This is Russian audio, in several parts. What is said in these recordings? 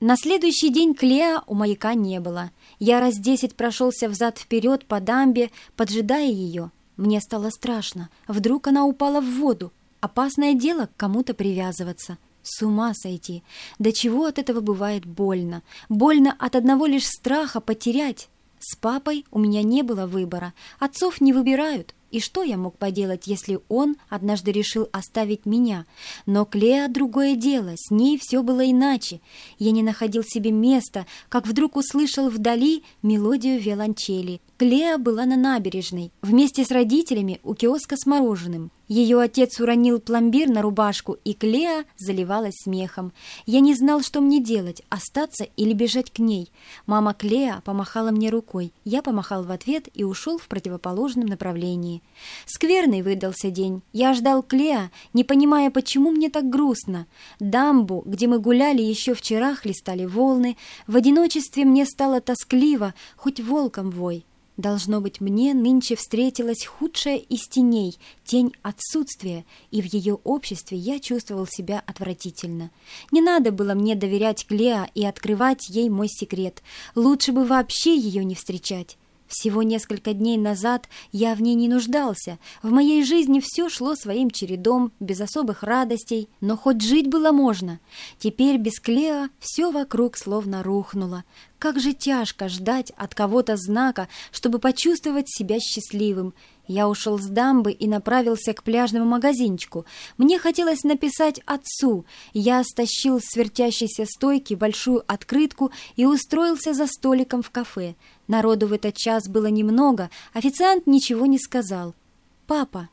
На следующий день Клеа у маяка не было. Я раз десять прошелся взад-вперед по дамбе, поджидая ее. Мне стало страшно. Вдруг она упала в воду. Опасное дело к кому-то привязываться. С ума сойти. До чего от этого бывает больно? Больно от одного лишь страха потерять. С папой у меня не было выбора. Отцов не выбирают. И что я мог поделать, если он однажды решил оставить меня? Но Клеа другое дело, с ней все было иначе. Я не находил себе места, как вдруг услышал вдали мелодию виолончели. Клеа была на набережной, вместе с родителями у киоска с мороженым. Ее отец уронил пломбир на рубашку, и Клеа заливалась смехом. Я не знал, что мне делать, остаться или бежать к ней. Мама Клеа помахала мне рукой. Я помахал в ответ и ушел в противоположном направлении. Скверный выдался день. Я ждал Клеа, не понимая, почему мне так грустно. Дамбу, где мы гуляли еще вчера, хлестали волны. В одиночестве мне стало тоскливо, хоть волком вой. Должно быть, мне нынче встретилась худшая из теней, тень отсутствия, и в ее обществе я чувствовал себя отвратительно. Не надо было мне доверять Клеа и открывать ей мой секрет. Лучше бы вообще ее не встречать. Всего несколько дней назад я в ней не нуждался. В моей жизни все шло своим чередом, без особых радостей, но хоть жить было можно. Теперь без Клеа все вокруг словно рухнуло. Как же тяжко ждать от кого-то знака, чтобы почувствовать себя счастливым. Я ушел с дамбы и направился к пляжному магазинчику. Мне хотелось написать отцу. Я стащил с вертящейся стойки большую открытку и устроился за столиком в кафе. Народу в этот час было немного, официант ничего не сказал. «Папа,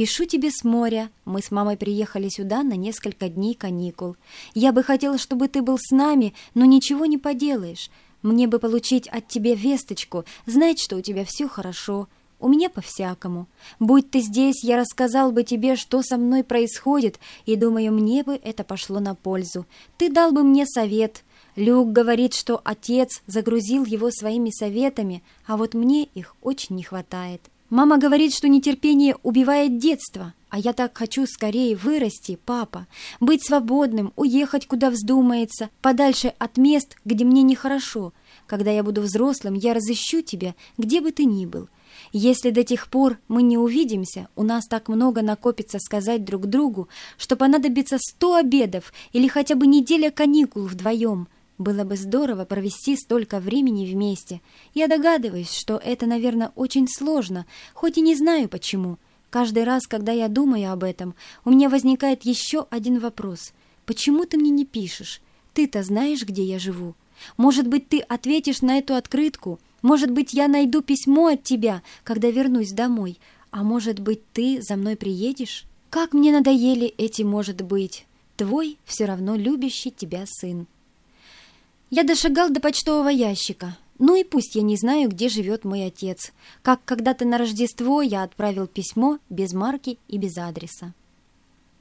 пишу тебе с моря. Мы с мамой приехали сюда на несколько дней каникул. Я бы хотела, чтобы ты был с нами, но ничего не поделаешь. Мне бы получить от тебя весточку, знать, что у тебя все хорошо». У меня по-всякому. Будь ты здесь, я рассказал бы тебе, что со мной происходит, и, думаю, мне бы это пошло на пользу. Ты дал бы мне совет. Люк говорит, что отец загрузил его своими советами, а вот мне их очень не хватает. Мама говорит, что нетерпение убивает детство, а я так хочу скорее вырасти, папа, быть свободным, уехать куда вздумается, подальше от мест, где мне нехорошо. Когда я буду взрослым, я разыщу тебя, где бы ты ни был». Если до тех пор мы не увидимся, у нас так много накопится сказать друг другу, что понадобится сто обедов или хотя бы неделя каникул вдвоем. Было бы здорово провести столько времени вместе. Я догадываюсь, что это, наверное, очень сложно, хоть и не знаю почему. Каждый раз, когда я думаю об этом, у меня возникает еще один вопрос. Почему ты мне не пишешь? Ты-то знаешь, где я живу? Может быть, ты ответишь на эту открытку – может быть, я найду письмо от тебя, когда вернусь домой. А может быть, ты за мной приедешь? Как мне надоели эти «может быть». Твой все равно любящий тебя сын. Я дошагал до почтового ящика. Ну и пусть я не знаю, где живет мой отец. Как когда-то на Рождество я отправил письмо без марки и без адреса.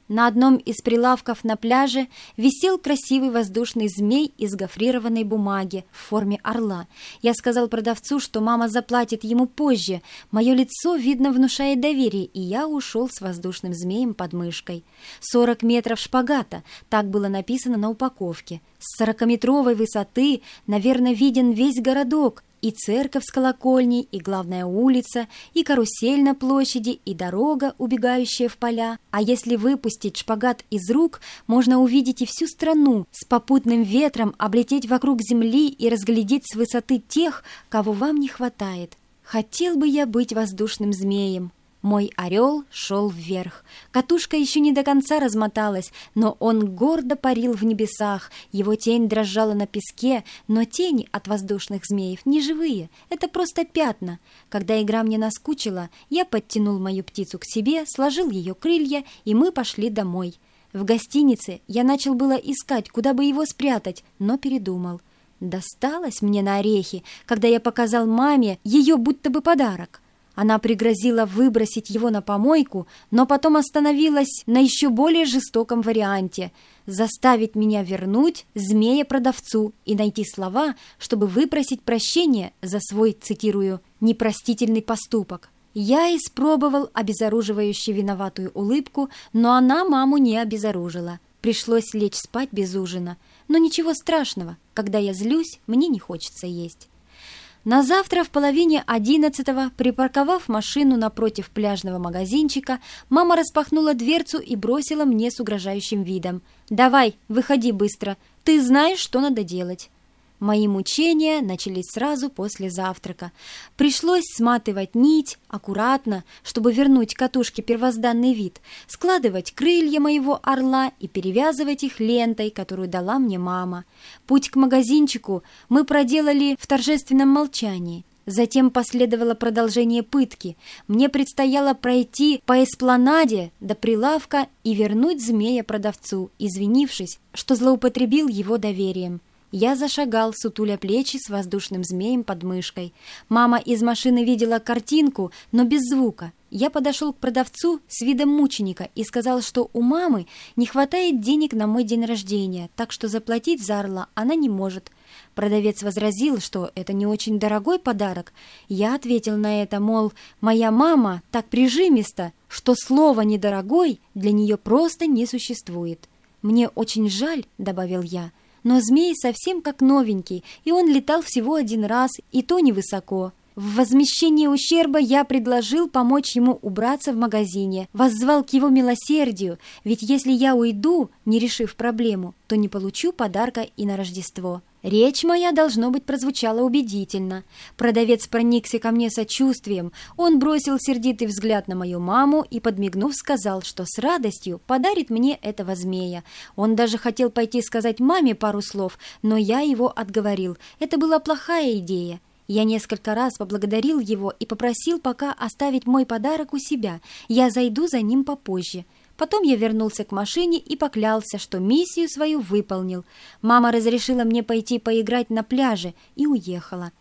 На одном из прилавков на пляже висел красивый воздушный змей из гофрированной бумаги в форме орла. Я сказал продавцу, что мама заплатит ему позже. Мое лицо, видно, внушает доверие, и я ушел с воздушным змеем под мышкой. Сорок метров шпагата, так было написано на упаковке. С сорокаметровой высоты, наверное, виден весь городок, и церковь с колокольней, и главная улица, и карусель на площади, и дорога, убегающая в поля. А если выпустить шпагат из рук, можно увидеть и всю страну, с попутным ветром облететь вокруг земли и разглядеть с высоты тех, кого вам не хватает. Хотел бы я быть воздушным змеем. Мой орел шел вверх. Катушка еще не до конца размоталась, но он гордо парил в небесах. Его тень дрожала на песке, но тени от воздушных змеев не живые. Это просто пятна. Когда игра мне наскучила, я подтянул мою птицу к себе, сложил ее крылья, и мы пошли домой. В гостинице я начал было искать, куда бы его спрятать, но передумал. Досталось мне на орехи, когда я показал маме ее будто бы подарок. Она пригрозила выбросить его на помойку, но потом остановилась на еще более жестоком варианте – заставить меня вернуть змея-продавцу и найти слова, чтобы выпросить прощения за свой, цитирую, «непростительный поступок». Я испробовал обезоруживающую виноватую улыбку, но она маму не обезоружила. Пришлось лечь спать без ужина. Но ничего страшного, когда я злюсь, мне не хочется есть. На завтра в половине одиннадцатого, припарковав машину напротив пляжного магазинчика, мама распахнула дверцу и бросила мне с угрожающим видом. «Давай, выходи быстро, ты знаешь, что надо делать». Мои мучения начались сразу после завтрака. Пришлось сматывать нить аккуратно, чтобы вернуть катушке первозданный вид, складывать крылья моего орла и перевязывать их лентой, которую дала мне мама. Путь к магазинчику мы проделали в торжественном молчании. Затем последовало продолжение пытки. Мне предстояло пройти по эспланаде до прилавка и вернуть змея продавцу, извинившись, что злоупотребил его доверием. Я зашагал, сутуля плечи с воздушным змеем под мышкой. Мама из машины видела картинку, но без звука. Я подошел к продавцу с видом мученика и сказал, что у мамы не хватает денег на мой день рождения, так что заплатить за орла она не может. Продавец возразил, что это не очень дорогой подарок. Я ответил на это, мол, моя мама так прижимиста, что слово «недорогой» для нее просто не существует. «Мне очень жаль», — добавил я, — но змей совсем как новенький, и он летал всего один раз, и то невысоко. В возмещении ущерба я предложил помочь ему убраться в магазине, воззвал к его милосердию, ведь если я уйду, не решив проблему, то не получу подарка и на Рождество. Речь моя, должно быть, прозвучала убедительно. Продавец проникся ко мне сочувствием. Он бросил сердитый взгляд на мою маму и, подмигнув, сказал, что с радостью подарит мне этого змея. Он даже хотел пойти сказать маме пару слов, но я его отговорил. Это была плохая идея. Я несколько раз поблагодарил его и попросил пока оставить мой подарок у себя. Я зайду за ним попозже. Потом я вернулся к машине и поклялся, что миссию свою выполнил. Мама разрешила мне пойти поиграть на пляже и уехала.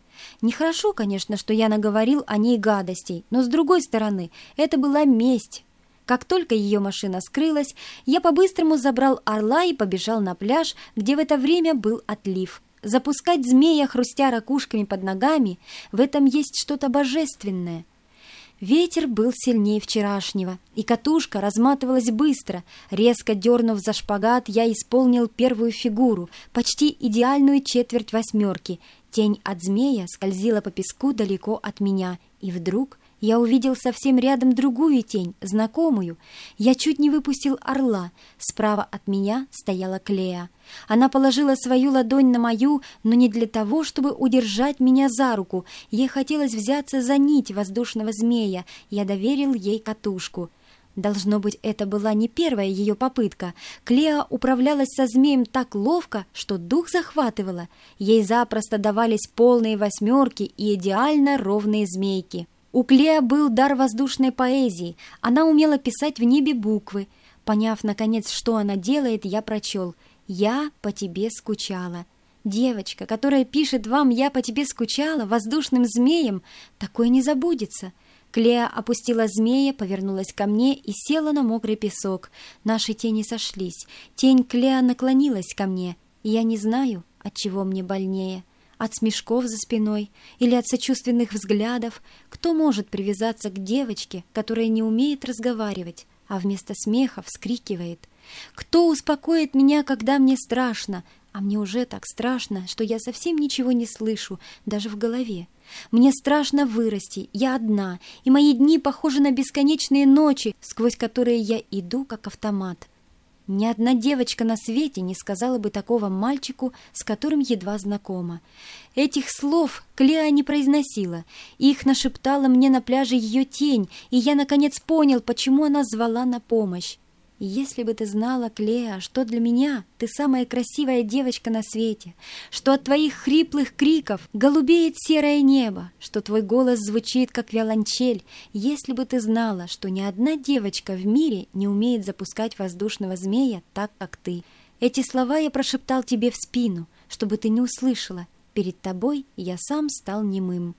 Нехорошо, конечно, что я наговорил о ней гадостей, но, с другой стороны, это была месть. Как только ее машина скрылась, я по-быстрому забрал орла и побежал на пляж, где в это время был отлив. Запускать змея, хрустя ракушками под ногами, в этом есть что-то божественное. Ветер был сильнее вчерашнего, и катушка разматывалась быстро. Резко дернув за шпагат, я исполнил первую фигуру, почти идеальную четверть восьмерки. Тень от змея скользила по песку далеко от меня, и вдруг я увидел совсем рядом другую тень, знакомую. Я чуть не выпустил орла. Справа от меня стояла Клея. Она положила свою ладонь на мою, но не для того, чтобы удержать меня за руку. Ей хотелось взяться за нить воздушного змея. Я доверил ей катушку. Должно быть, это была не первая ее попытка. Клеа управлялась со змеем так ловко, что дух захватывала. Ей запросто давались полные восьмерки и идеально ровные змейки. У Клея был дар воздушной поэзии, она умела писать в небе буквы. Поняв, наконец, что она делает, я прочел «Я по тебе скучала». Девочка, которая пишет вам «Я по тебе скучала» воздушным змеем, такое не забудется. Клея опустила змея, повернулась ко мне и села на мокрый песок. Наши тени сошлись. Тень Клея наклонилась ко мне, и я не знаю, от чего мне больнее от смешков за спиной или от сочувственных взглядов, кто может привязаться к девочке, которая не умеет разговаривать, а вместо смеха вскрикивает? Кто успокоит меня, когда мне страшно, а мне уже так страшно, что я совсем ничего не слышу, даже в голове? Мне страшно вырасти, я одна, и мои дни похожи на бесконечные ночи, сквозь которые я иду, как автомат. Ни одна девочка на свете не сказала бы такого мальчику, с которым едва знакома. Этих слов Клеа не произносила. Их нашептала мне на пляже ее тень, и я, наконец, понял, почему она звала на помощь. Если бы ты знала, Клеа, что для меня ты самая красивая девочка на свете, что от твоих хриплых криков голубеет серое небо, что твой голос звучит, как виолончель, если бы ты знала, что ни одна девочка в мире не умеет запускать воздушного змея так, как ты. Эти слова я прошептал тебе в спину, чтобы ты не услышала. Перед тобой я сам стал немым.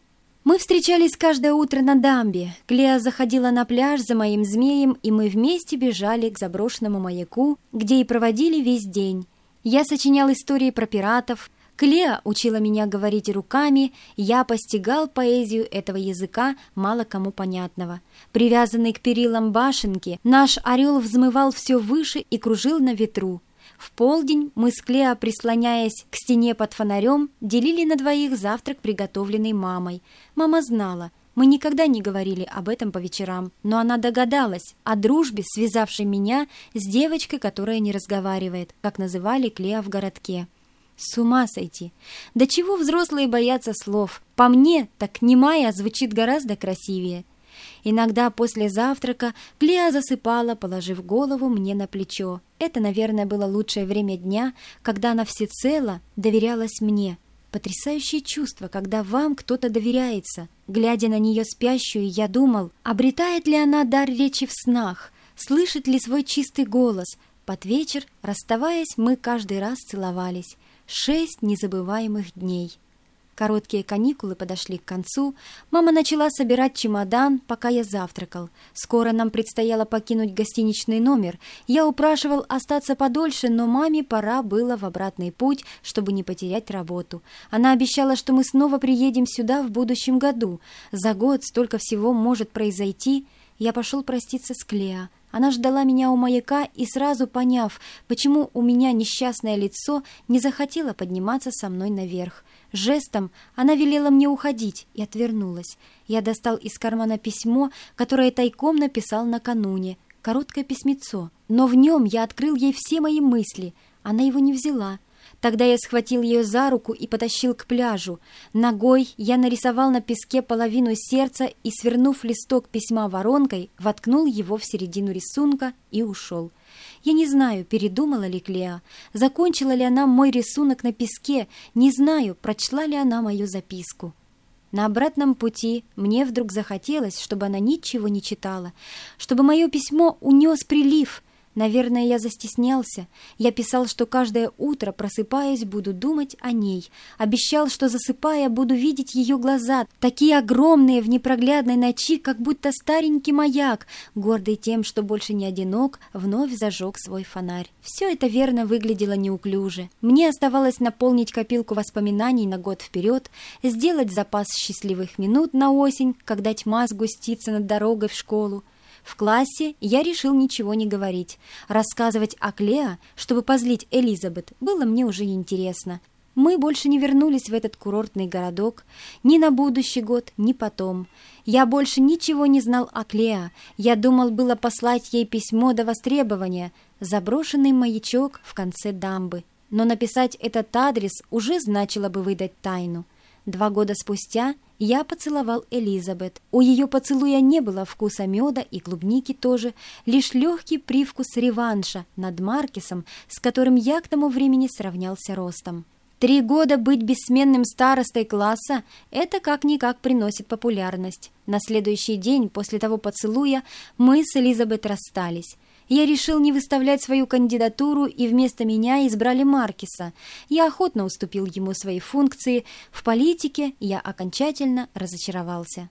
Мы встречались каждое утро на дамбе. Клеа заходила на пляж за моим змеем, и мы вместе бежали к заброшенному маяку, где и проводили весь день. Я сочинял истории про пиратов. Клеа учила меня говорить руками, я постигал поэзию этого языка, мало кому понятного. Привязанный к перилам башенки, наш орел взмывал все выше и кружил на ветру. В полдень мы с Клео, прислоняясь к стене под фонарем, делили на двоих завтрак, приготовленный мамой. Мама знала, мы никогда не говорили об этом по вечерам, но она догадалась о дружбе, связавшей меня с девочкой, которая не разговаривает, как называли Клео в городке. С ума сойти! До чего взрослые боятся слов? По мне, так немая звучит гораздо красивее. Иногда после завтрака Клеа засыпала, положив голову мне на плечо. Это, наверное, было лучшее время дня, когда она всецело доверялась мне. Потрясающее чувство, когда вам кто-то доверяется. Глядя на нее спящую, я думал, обретает ли она дар речи в снах, слышит ли свой чистый голос. Под вечер, расставаясь, мы каждый раз целовались. Шесть незабываемых дней. Короткие каникулы подошли к концу. Мама начала собирать чемодан, пока я завтракал. Скоро нам предстояло покинуть гостиничный номер. Я упрашивал остаться подольше, но маме пора было в обратный путь, чтобы не потерять работу. Она обещала, что мы снова приедем сюда в будущем году. За год столько всего может произойти. Я пошел проститься с Клео. Она ждала меня у маяка и, сразу поняв, почему у меня несчастное лицо, не захотела подниматься со мной наверх. Жестом она велела мне уходить и отвернулась. Я достал из кармана письмо, которое тайком написал накануне, короткое письмецо, но в нем я открыл ей все мои мысли. Она его не взяла. Тогда я схватил ее за руку и потащил к пляжу. Ногой я нарисовал на песке половину сердца и, свернув листок письма воронкой, воткнул его в середину рисунка и ушел. Я не знаю, передумала ли Клеа, закончила ли она мой рисунок на песке, не знаю, прочла ли она мою записку. На обратном пути мне вдруг захотелось, чтобы она ничего не читала, чтобы мое письмо унес прилив — Наверное, я застеснялся. Я писал, что каждое утро, просыпаясь, буду думать о ней. Обещал, что засыпая, буду видеть ее глаза, такие огромные в непроглядной ночи, как будто старенький маяк, гордый тем, что больше не одинок, вновь зажег свой фонарь. Все это верно выглядело неуклюже. Мне оставалось наполнить копилку воспоминаний на год вперед, сделать запас счастливых минут на осень, когда тьма сгустится над дорогой в школу, в классе я решил ничего не говорить. Рассказывать о Клео, чтобы позлить Элизабет, было мне уже неинтересно. Мы больше не вернулись в этот курортный городок ни на будущий год, ни потом. Я больше ничего не знал о Клео. Я думал было послать ей письмо до востребования, заброшенный маячок в конце дамбы. Но написать этот адрес уже значило бы выдать тайну. Два года спустя я поцеловал Элизабет. У ее поцелуя не было вкуса меда и клубники тоже, лишь легкий привкус реванша над Маркисом, с которым я к тому времени сравнялся ростом. Три года быть бессменным старостой класса – это как-никак приносит популярность. На следующий день после того поцелуя мы с Элизабет расстались – я решил не выставлять свою кандидатуру, и вместо меня избрали Маркиса. Я охотно уступил ему свои функции. В политике я окончательно разочаровался.